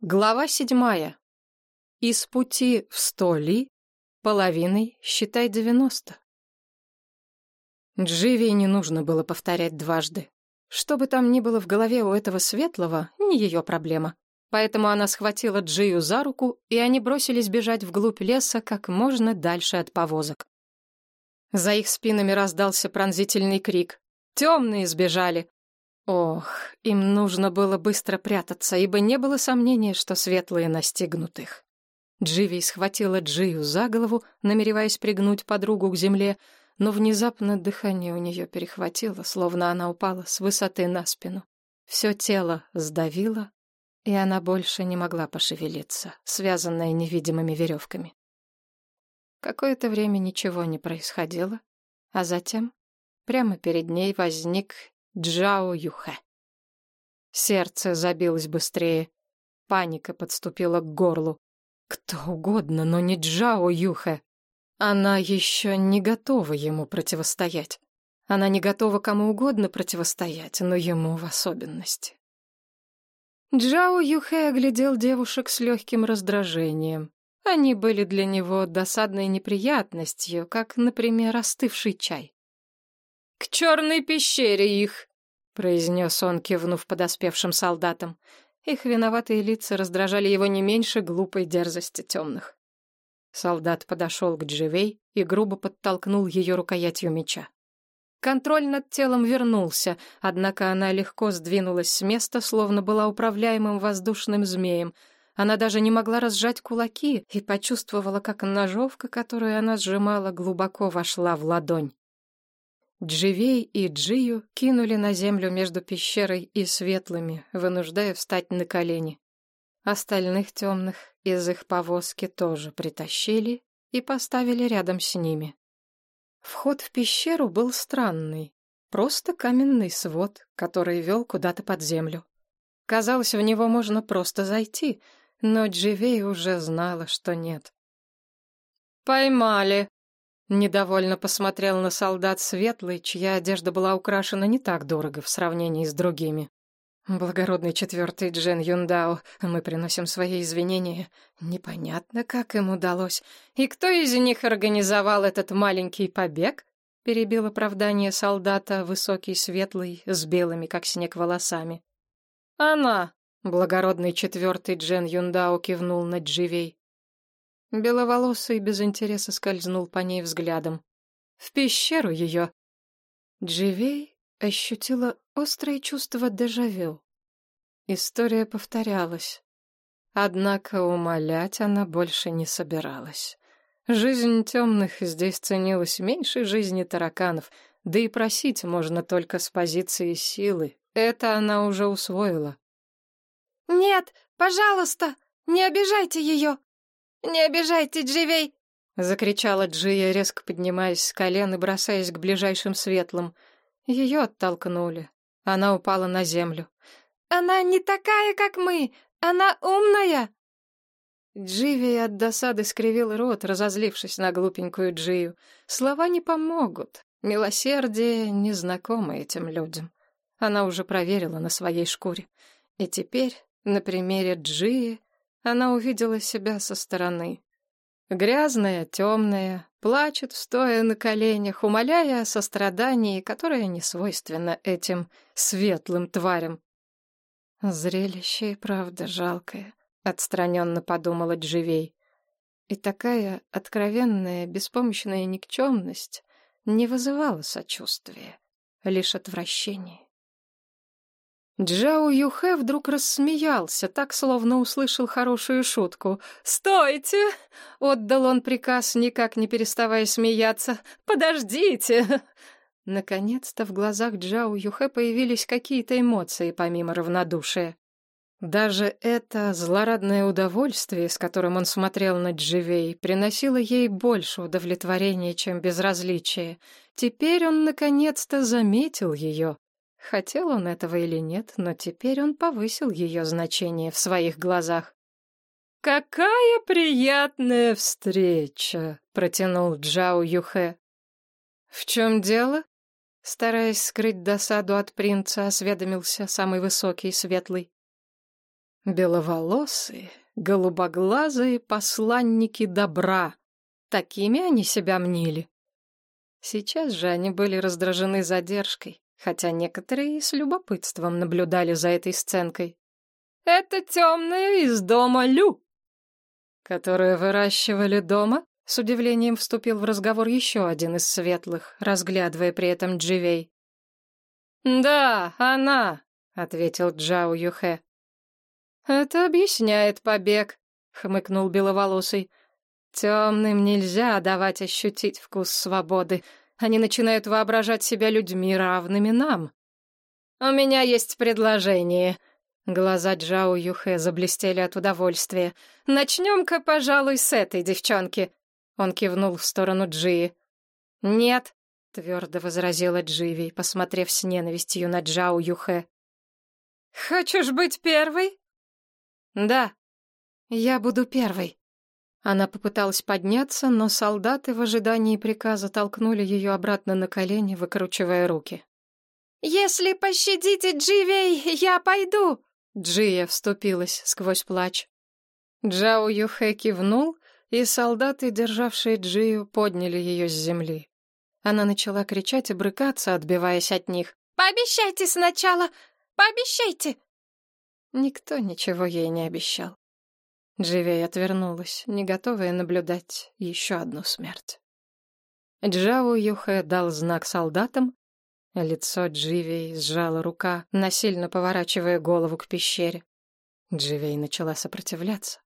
Глава седьмая. Из пути в сто ли, половиной считай девяносто. Дживи не нужно было повторять дважды. Что бы там ни было в голове у этого светлого, не ее проблема. Поэтому она схватила Джию за руку, и они бросились бежать вглубь леса как можно дальше от повозок. За их спинами раздался пронзительный крик. «Темные сбежали!» Ох, им нужно было быстро прятаться, ибо не было сомнения, что светлые настигнут их. Дживи схватила Джию за голову, намереваясь пригнуть подругу к земле, но внезапно дыхание у нее перехватило, словно она упала с высоты на спину. Все тело сдавило, и она больше не могла пошевелиться, связанная невидимыми веревками. Какое-то время ничего не происходило, а затем прямо перед ней возник Джао Юхэ. Сердце забилось быстрее. Паника подступила к горлу. Кто угодно, но не Джао Юхэ. Она еще не готова ему противостоять. Она не готова кому угодно противостоять, но ему в особенности. Джао Юхэ оглядел девушек с легким раздражением. Они были для него досадной неприятностью, как, например, остывший чай. «К черной пещере их!» Произнес он, кивнув подоспевшим солдатам. Их виноватые лица раздражали его не меньше глупой дерзости темных. Солдат подошел к Дживей и грубо подтолкнул ее рукоятью меча. Контроль над телом вернулся, однако она легко сдвинулась с места, словно была управляемым воздушным змеем. Она даже не могла разжать кулаки и почувствовала, как ножовка, которую она сжимала, глубоко вошла в ладонь. Дживей и Джию кинули на землю между пещерой и светлыми, вынуждая встать на колени. Остальных темных из их повозки тоже притащили и поставили рядом с ними. Вход в пещеру был странный, просто каменный свод, который вел куда-то под землю. Казалось, в него можно просто зайти, но Дживей уже знала, что нет. «Поймали!» Недовольно посмотрел на солдат Светлый, чья одежда была украшена не так дорого в сравнении с другими. Благородный четвертый Джен Юндао, мы приносим свои извинения. Непонятно, как им удалось. И кто из них организовал этот маленький побег? Перебил оправдание солдата, высокий, светлый, с белыми, как снег, волосами. Она, благородный четвертый Джен Юндао кивнул на Дживей. Беловолосый без интереса скользнул по ней взглядом. В пещеру ее. Дживей ощутила острое чувство дежавю. История повторялась. Однако умолять она больше не собиралась. Жизнь темных здесь ценилась меньше жизни тараканов, да и просить можно только с позиции силы. Это она уже усвоила. «Нет, пожалуйста, не обижайте ее!» «Не обижайте, Дживей!» — закричала Джия, резко поднимаясь с колен и бросаясь к ближайшим светлым. Ее оттолкнули. Она упала на землю. «Она не такая, как мы! Она умная!» Дживи от досады скривил рот, разозлившись на глупенькую Джию. Слова не помогут. Милосердие незнакомо этим людям. Она уже проверила на своей шкуре. И теперь, на примере Джии, она увидела себя со стороны. Грязная, темная, плачет, стоя на коленях, умоляя о сострадании, которое не свойственно этим светлым тварям. Зрелище и правда жалкое, отстраненно подумала Дживей. И такая откровенная, беспомощная никчемность не вызывала сочувствия, лишь отвращение. Джао Юхэ вдруг рассмеялся, так словно услышал хорошую шутку. «Стойте!» — отдал он приказ, никак не переставая смеяться. «Подождите!» Наконец-то в глазах Джао Юхэ появились какие-то эмоции, помимо равнодушия. Даже это злорадное удовольствие, с которым он смотрел на Дживей, приносило ей больше удовлетворения, чем безразличие. Теперь он наконец-то заметил ее. Хотел он этого или нет, но теперь он повысил ее значение в своих глазах. «Какая приятная встреча!» — протянул Джао Юхэ. «В чем дело?» Стараясь скрыть досаду от принца, осведомился самый высокий и светлый. Беловолосые, голубоглазые посланники добра. Такими они себя мнили. Сейчас же они были раздражены задержкой, хотя некоторые с любопытством наблюдали за этой сценкой. «Это темная из дома Лю!» «Которую выращивали дома?» С удивлением вступил в разговор еще один из светлых, разглядывая при этом Дживей. «Да, она», — ответил Джао Юхэ. «Это объясняет побег», — хмыкнул Беловолосый. «Темным нельзя давать ощутить вкус свободы. Они начинают воображать себя людьми, равными нам». «У меня есть предложение». Глаза Джао Юхэ заблестели от удовольствия. «Начнем-ка, пожалуй, с этой девчонки. Он кивнул в сторону Джии. «Нет», — твердо возразила Дживи, посмотрев с ненавистью на Джао Юхэ. «Хочешь быть первой?» «Да, я буду первой». Она попыталась подняться, но солдаты в ожидании приказа толкнули ее обратно на колени, выкручивая руки. «Если пощадите Дживей, я пойду!» Джия вступилась сквозь плач. Джао Юхэ кивнул, и солдаты, державшие Джию, подняли ее с земли. Она начала кричать и брыкаться, отбиваясь от них. «Пообещайте сначала! Пообещайте!» Никто ничего ей не обещал. Дживей отвернулась, не готовая наблюдать еще одну смерть. Джао Юхэ дал знак солдатам, лицо Дживей сжала рука, насильно поворачивая голову к пещере. Дживей начала сопротивляться.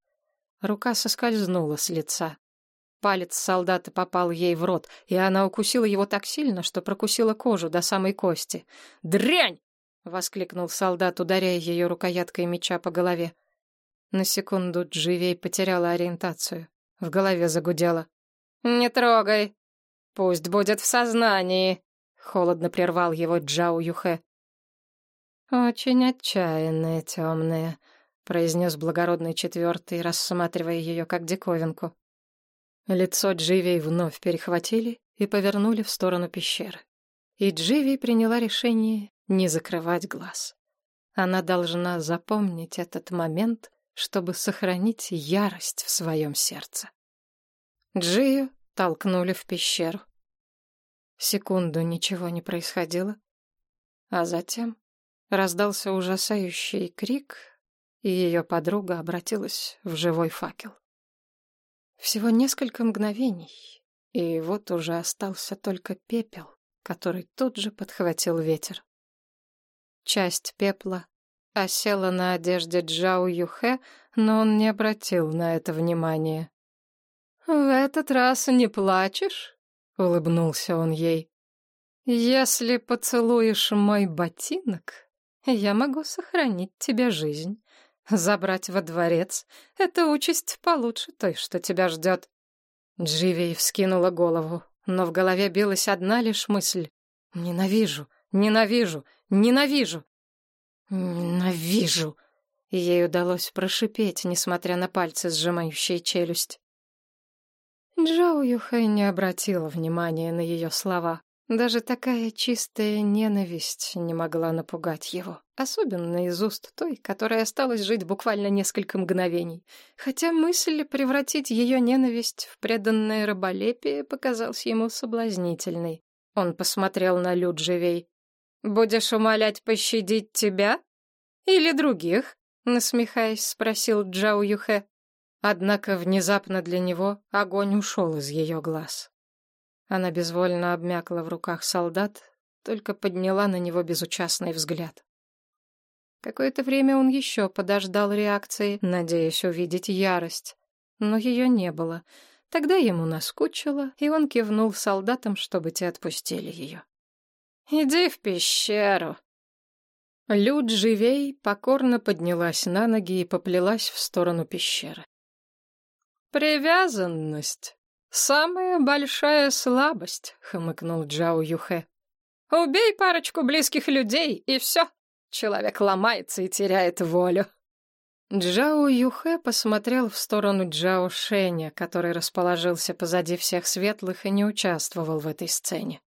Рука соскользнула с лица. Палец солдата попал ей в рот, и она укусила его так сильно, что прокусила кожу до самой кости. «Дрянь!» — воскликнул солдат, ударяя ее рукояткой меча по голове. На секунду Дживей потеряла ориентацию. В голове загудело. «Не трогай! Пусть будет в сознании!» — холодно прервал его Джао Юхэ. «Очень отчаянная темная», — произнес благородный четвертый, рассматривая ее как диковинку. Лицо Дживей вновь перехватили и повернули в сторону пещеры. И Дживи приняла решение не закрывать глаз. Она должна запомнить этот момент, чтобы сохранить ярость в своем сердце. Джию толкнули в пещеру. Секунду ничего не происходило, а затем раздался ужасающий крик — и ее подруга обратилась в живой факел. Всего несколько мгновений, и вот уже остался только пепел, который тут же подхватил ветер. Часть пепла осела на одежде Джао Юхэ, но он не обратил на это внимания. «В этот раз не плачешь?» — улыбнулся он ей. «Если поцелуешь мой ботинок, я могу сохранить тебе жизнь. Забрать во дворец — это участь получше той, что тебя ждет. Дживей вскинула голову, но в голове билась одна лишь мысль. «Ненавижу, ненавижу, ненавижу!» «Ненавижу!» Ей удалось прошипеть, несмотря на пальцы, сжимающие челюсть. Джоу Юхэй не обратила внимания на ее слова. Даже такая чистая ненависть не могла напугать его, особенно из уст той, которая осталась жить буквально несколько мгновений. Хотя мысль превратить ее ненависть в преданное раболепие показалась ему соблазнительной. Он посмотрел на Люд живей. «Будешь умолять пощадить тебя? Или других?» — насмехаясь, спросил Джао Юхэ. Однако внезапно для него огонь ушел из ее глаз. Она безвольно обмякла в руках солдат, только подняла на него безучастный взгляд. Какое-то время он еще подождал реакции, надеясь увидеть ярость, но ее не было. Тогда ему наскучило, и он кивнул солдатам, чтобы те отпустили ее. «Иди в пещеру!» Люд живей покорно поднялась на ноги и поплелась в сторону пещеры. «Привязанность «Самая большая слабость», — хмыкнул Джао Юхэ. «Убей парочку близких людей, и все. Человек ломается и теряет волю». Джао Юхэ посмотрел в сторону Джао Шэня, который расположился позади всех светлых и не участвовал в этой сцене.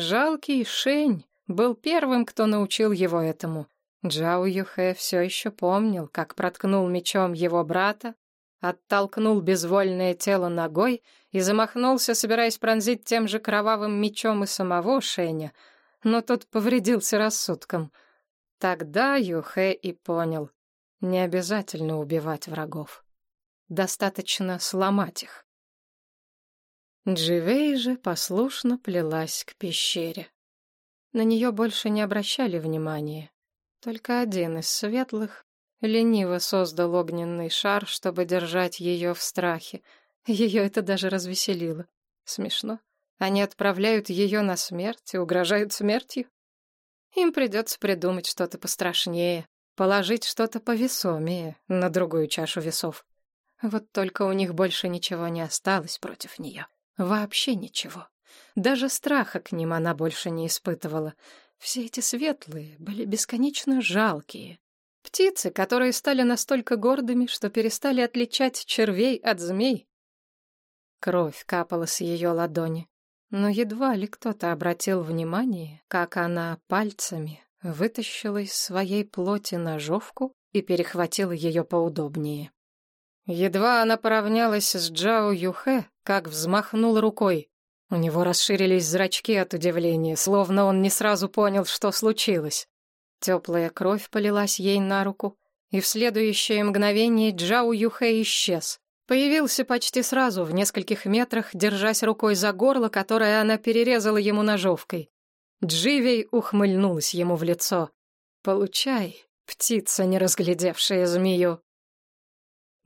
Жалкий Шэнь был первым, кто научил его этому. Джао Юхэ все еще помнил, как проткнул мечом его брата, оттолкнул безвольное тело ногой и замахнулся, собираясь пронзить тем же кровавым мечом и самого Шеня, но тот повредился рассудком. Тогда Юхэ и понял, не обязательно убивать врагов. Достаточно сломать их. Дживей же послушно плелась к пещере. На нее больше не обращали внимания. Только один из светлых лениво создал огненный шар, чтобы держать ее в страхе. Ее это даже развеселило. Смешно. Они отправляют ее на смерть и угрожают смертью. Им придется придумать что-то пострашнее, положить что-то повесомее на другую чашу весов. Вот только у них больше ничего не осталось против нее. Вообще ничего. Даже страха к ним она больше не испытывала. Все эти светлые были бесконечно жалкие. Птицы, которые стали настолько гордыми, что перестали отличать червей от змей. Кровь капала с ее ладони, но едва ли кто-то обратил внимание, как она пальцами вытащила из своей плоти ножовку и перехватила ее поудобнее. Едва она поравнялась с Джао Юхэ, как взмахнул рукой. У него расширились зрачки от удивления, словно он не сразу понял, что случилось. Теплая кровь полилась ей на руку, и в следующее мгновение Джао Юхэ исчез. Появился почти сразу, в нескольких метрах, держась рукой за горло, которое она перерезала ему ножовкой. Дживей ухмыльнулась ему в лицо. «Получай, птица, не разглядевшая змею».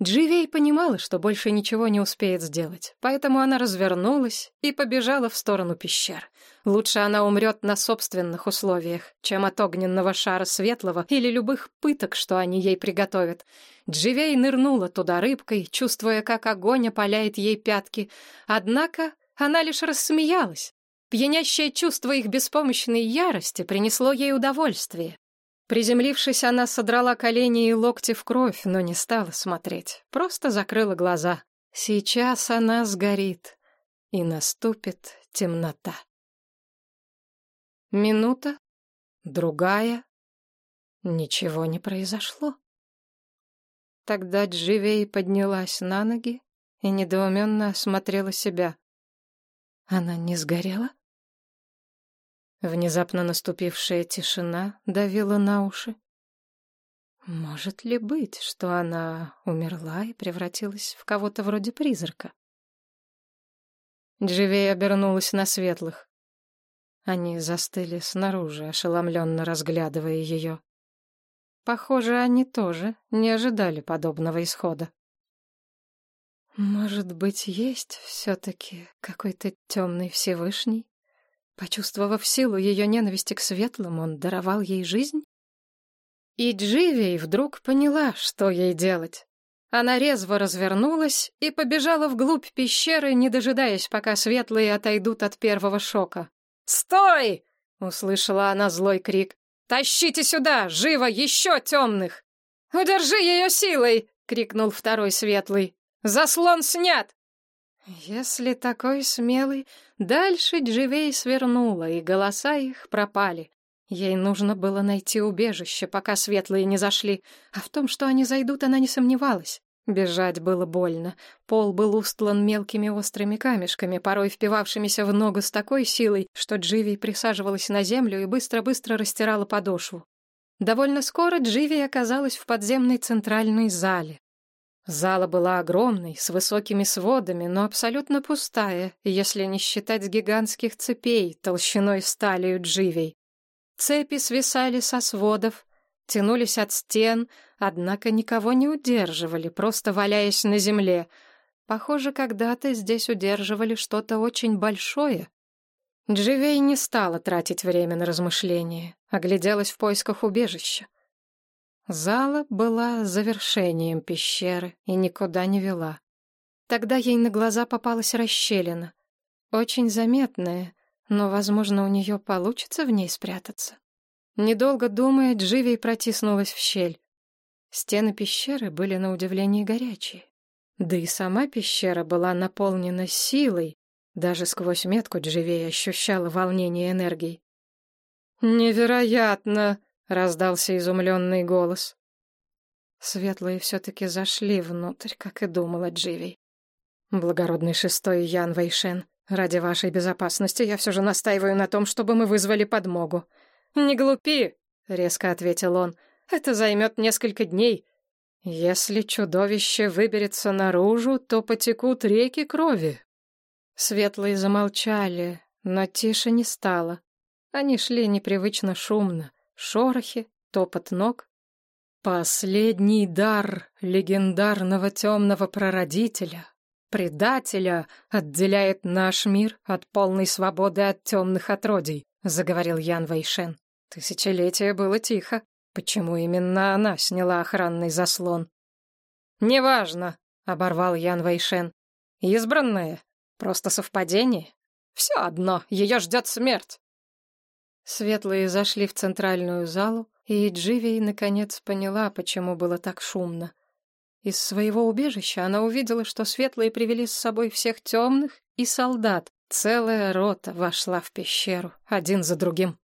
Дживей понимала, что больше ничего не успеет сделать, поэтому она развернулась и побежала в сторону пещер. Лучше она умрет на собственных условиях, чем от огненного шара светлого или любых пыток, что они ей приготовят. Дживей нырнула туда рыбкой, чувствуя, как огонь опаляет ей пятки. Однако она лишь рассмеялась. Пьянящее чувство их беспомощной ярости принесло ей удовольствие. Приземлившись, она содрала колени и локти в кровь, но не стала смотреть, просто закрыла глаза. Сейчас она сгорит, и наступит темнота. Минута, другая, ничего не произошло. Тогда Дживей поднялась на ноги и недоуменно осмотрела себя. Она не сгорела? Внезапно наступившая тишина давила на уши. Может ли быть, что она умерла и превратилась в кого-то вроде призрака? Дживей обернулась на светлых. Они застыли снаружи, ошеломленно разглядывая ее. Похоже, они тоже не ожидали подобного исхода. Может быть, есть все-таки какой-то темный Всевышний? Почувствовав силу ее ненависти к светлым, он даровал ей жизнь? И Дживей вдруг поняла, что ей делать. Она резво развернулась и побежала вглубь пещеры, не дожидаясь, пока светлые отойдут от первого шока. «Стой!» — услышала она злой крик. «Тащите сюда! Живо! Еще темных!» «Удержи ее силой!» — крикнул второй светлый. «Заслон снят!» Если такой смелый, дальше Дживей свернула, и голоса их пропали. Ей нужно было найти убежище, пока светлые не зашли, а в том, что они зайдут, она не сомневалась. Бежать было больно. Пол был устлан мелкими острыми камешками, порой впивавшимися в ногу с такой силой, что Дживи присаживалась на землю и быстро-быстро растирала подошву. Довольно скоро Дживи оказалась в подземной центральной зале. Зала была огромной, с высокими сводами, но абсолютно пустая, если не считать гигантских цепей толщиной с талию дживей. Цепи свисали со сводов, тянулись от стен, однако никого не удерживали, просто валяясь на земле. Похоже, когда-то здесь удерживали что-то очень большое. Дживей не стала тратить время на размышления, огляделась в поисках убежища. Зала была завершением пещеры и никуда не вела. Тогда ей на глаза попалась расщелина. Очень заметная, но, возможно, у нее получится в ней спрятаться. Недолго думая, Дживей протиснулась в щель. Стены пещеры были на удивление горячие. Да и сама пещера была наполнена силой. Даже сквозь метку Дживей ощущала волнение энергии. «Невероятно!» Раздался изумленный голос. Светлые все-таки зашли внутрь, как и думала Дживи. Благородный шестой Ян Вейшен, ради вашей безопасности я все же настаиваю на том, чтобы мы вызвали подмогу. Не глупи, резко ответил он. Это займет несколько дней. Если чудовище выберется наружу, то потекут реки крови. Светлые замолчали, но тише не стало. Они шли непривычно шумно. Шорохи, топот ног. Последний дар легендарного темного прародителя, предателя, отделяет наш мир от полной свободы от темных отродий, заговорил Ян Вайшен. Тысячелетия было тихо. Почему именно она сняла охранный заслон? «Неважно», — оборвал Ян Вайшен. «Избранная? Просто совпадение? Все одно, ее ждет смерть». Светлые зашли в центральную залу, и Дживей наконец поняла, почему было так шумно. Из своего убежища она увидела, что светлые привели с собой всех темных и солдат. Целая рота вошла в пещеру, один за другим.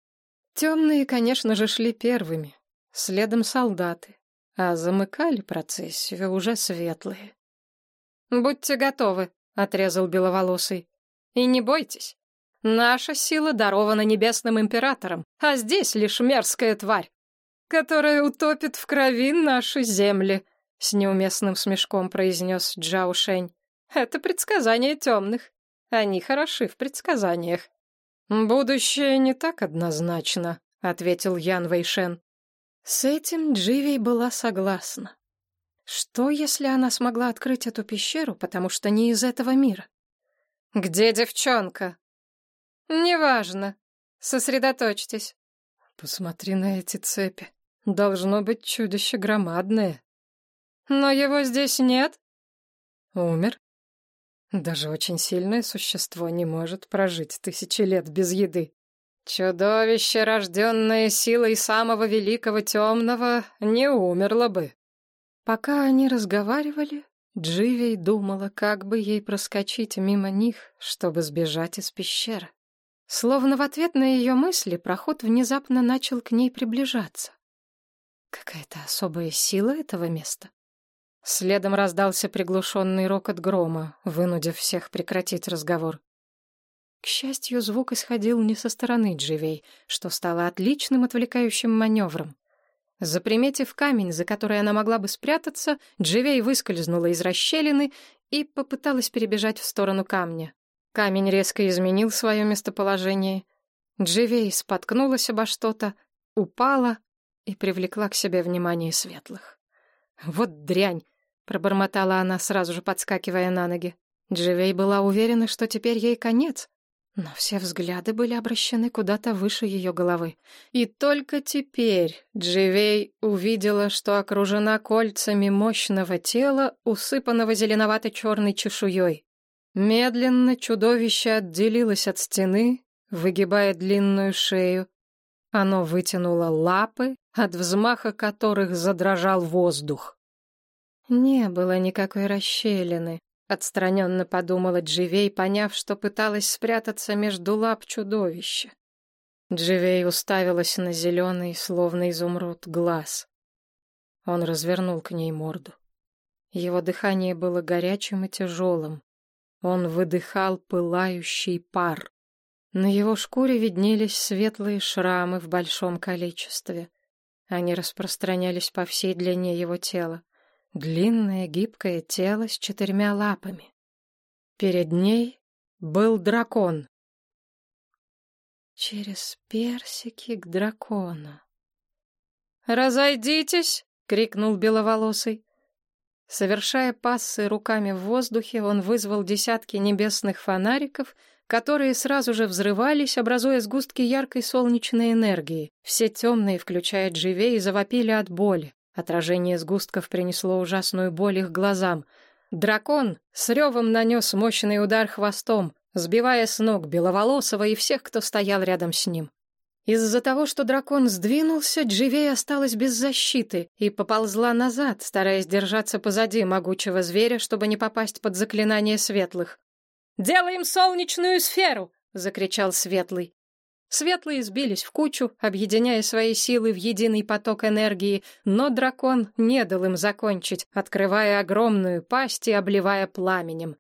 Темные, конечно же, шли первыми, следом солдаты, а замыкали процессию уже светлые. «Будьте готовы», — отрезал беловолосый. «И не бойтесь. Наша сила дарована небесным императором, а здесь лишь мерзкая тварь, которая утопит в крови наши земли», — с неуместным смешком произнес Джао Шень. «Это предсказание темных. Они хороши в предсказаниях». «Будущее не так однозначно», — ответил Ян Вэйшен. С этим Дживей была согласна. Что, если она смогла открыть эту пещеру, потому что не из этого мира? «Где девчонка?» «Неважно. Сосредоточьтесь». «Посмотри на эти цепи. Должно быть чудище громадное». «Но его здесь нет?» «Умер. Даже очень сильное существо не может прожить тысячи лет без еды. Чудовище, рожденное силой самого великого темного, не умерло бы. Пока они разговаривали, Дживей думала, как бы ей проскочить мимо них, чтобы сбежать из пещеры. Словно в ответ на ее мысли проход внезапно начал к ней приближаться. Какая-то особая сила этого места. Следом раздался приглушенный рокот грома, вынудив всех прекратить разговор. К счастью, звук исходил не со стороны Дживей, что стало отличным отвлекающим маневром. Заприметив камень, за который она могла бы спрятаться, Дживей выскользнула из расщелины и попыталась перебежать в сторону камня. Камень резко изменил свое местоположение. Дживей споткнулась обо что-то, упала и привлекла к себе внимание светлых. «Вот дрянь!» — пробормотала она, сразу же подскакивая на ноги. Дживей была уверена, что теперь ей конец, но все взгляды были обращены куда-то выше ее головы. И только теперь Дживей увидела, что окружена кольцами мощного тела, усыпанного зеленовато-черной чешуей. Медленно чудовище отделилось от стены, выгибая длинную шею. Оно вытянуло лапы, от взмаха которых задрожал воздух. Не было никакой расщелины. Отстраненно подумала Дживей, поняв, что пыталась спрятаться между лап чудовища. Дживей уставилась на зеленый, словно изумруд, глаз. Он развернул к ней морду. Его дыхание было горячим и тяжелым. Он выдыхал пылающий пар. На его шкуре виднелись светлые шрамы в большом количестве. Они распространялись по всей длине его тела. Длинное гибкое тело с четырьмя лапами. Перед ней был дракон. Через персики к дракону. «Разойдитесь!» — крикнул беловолосый. Совершая пассы руками в воздухе, он вызвал десятки небесных фонариков, которые сразу же взрывались, образуя сгустки яркой солнечной энергии. Все темные, включая Дживей, завопили от боли. Отражение сгустков принесло ужасную боль их глазам. Дракон с ревом нанес мощный удар хвостом, сбивая с ног Беловолосого и всех, кто стоял рядом с ним. Из-за того, что дракон сдвинулся, Дживей осталась без защиты и поползла назад, стараясь держаться позади могучего зверя, чтобы не попасть под заклинание светлых. «Делаем солнечную сферу!» — закричал светлый. Светлые сбились в кучу, объединяя свои силы в единый поток энергии, но дракон не дал им закончить, открывая огромную пасть и обливая пламенем.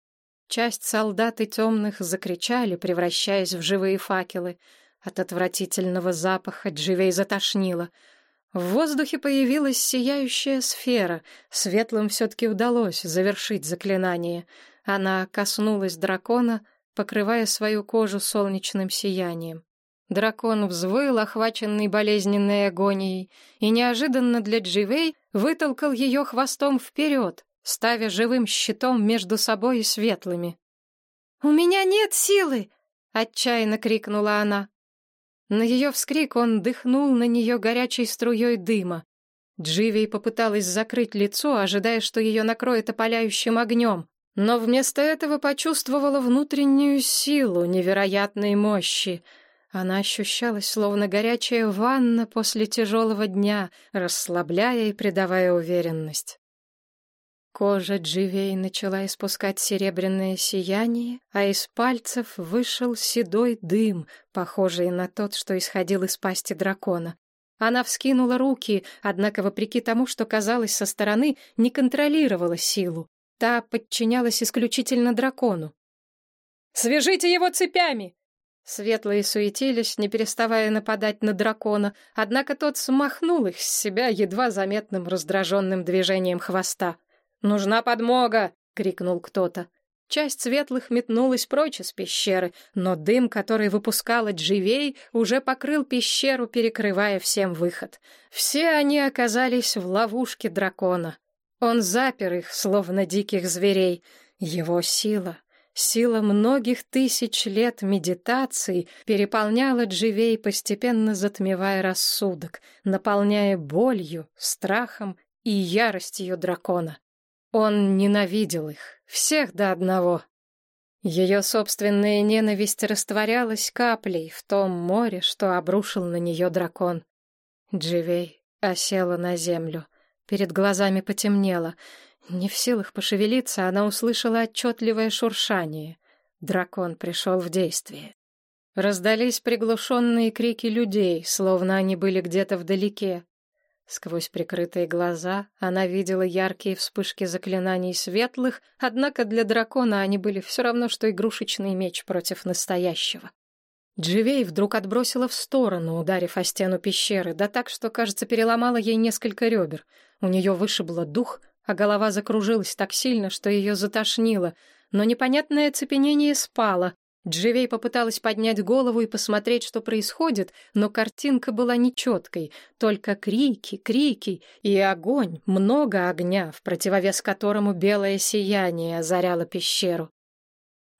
Часть солдат и темных закричали, превращаясь в живые факелы. От отвратительного запаха Дживей затошнило. В воздухе появилась сияющая сфера. Светлым все-таки удалось завершить заклинание. Она коснулась дракона, покрывая свою кожу солнечным сиянием. Дракон взвыл, охваченный болезненной агонией, и неожиданно для Дживей вытолкал ее хвостом вперед, ставя живым щитом между собой и светлыми. «У меня нет силы!» — отчаянно крикнула она. На ее вскрик он дыхнул на нее горячей струей дыма. Дживей попыталась закрыть лицо, ожидая, что ее накроет опаляющим огнем, но вместо этого почувствовала внутреннюю силу невероятной мощи — она ощущалась, словно горячая ванна после тяжелого дня, расслабляя и придавая уверенность. Кожа Дживей начала испускать серебряное сияние, а из пальцев вышел седой дым, похожий на тот, что исходил из пасти дракона. Она вскинула руки, однако, вопреки тому, что казалось со стороны, не контролировала силу. Та подчинялась исключительно дракону. «Свяжите его цепями!» Светлые суетились, не переставая нападать на дракона, однако тот смахнул их с себя едва заметным раздраженным движением хвоста. «Нужна подмога!» — крикнул кто-то. Часть светлых метнулась прочь из пещеры, но дым, который выпускала Дживей, уже покрыл пещеру, перекрывая всем выход. Все они оказались в ловушке дракона. Он запер их, словно диких зверей. Его сила Сила многих тысяч лет медитаций переполняла Дживей, постепенно затмевая рассудок, наполняя болью, страхом и яростью дракона. Он ненавидел их, всех до одного. Ее собственная ненависть растворялась каплей в том море, что обрушил на нее дракон. Дживей осела на землю. Перед глазами потемнело — не в силах пошевелиться, она услышала отчетливое шуршание. Дракон пришел в действие. Раздались приглушенные крики людей, словно они были где-то вдалеке. Сквозь прикрытые глаза она видела яркие вспышки заклинаний светлых, однако для дракона они были все равно, что игрушечный меч против настоящего. Дживей вдруг отбросила в сторону, ударив о стену пещеры, да так, что, кажется, переломала ей несколько ребер. У нее вышибло дух, а голова закружилась так сильно, что ее затошнило, но непонятное оцепенение спало. Дживей попыталась поднять голову и посмотреть, что происходит, но картинка была нечеткой, только крики, крики и огонь, много огня, в противовес которому белое сияние озаряло пещеру.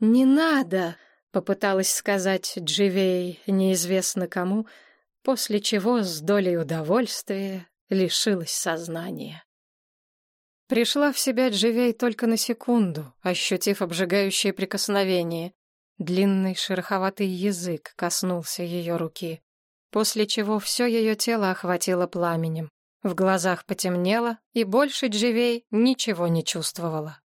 «Не надо!» — попыталась сказать Дживей неизвестно кому, после чего с долей удовольствия лишилась сознания. Пришла в себя Дживей только на секунду, ощутив обжигающее прикосновение. Длинный шероховатый язык коснулся ее руки, после чего все ее тело охватило пламенем. В глазах потемнело, и больше Дживей ничего не чувствовала.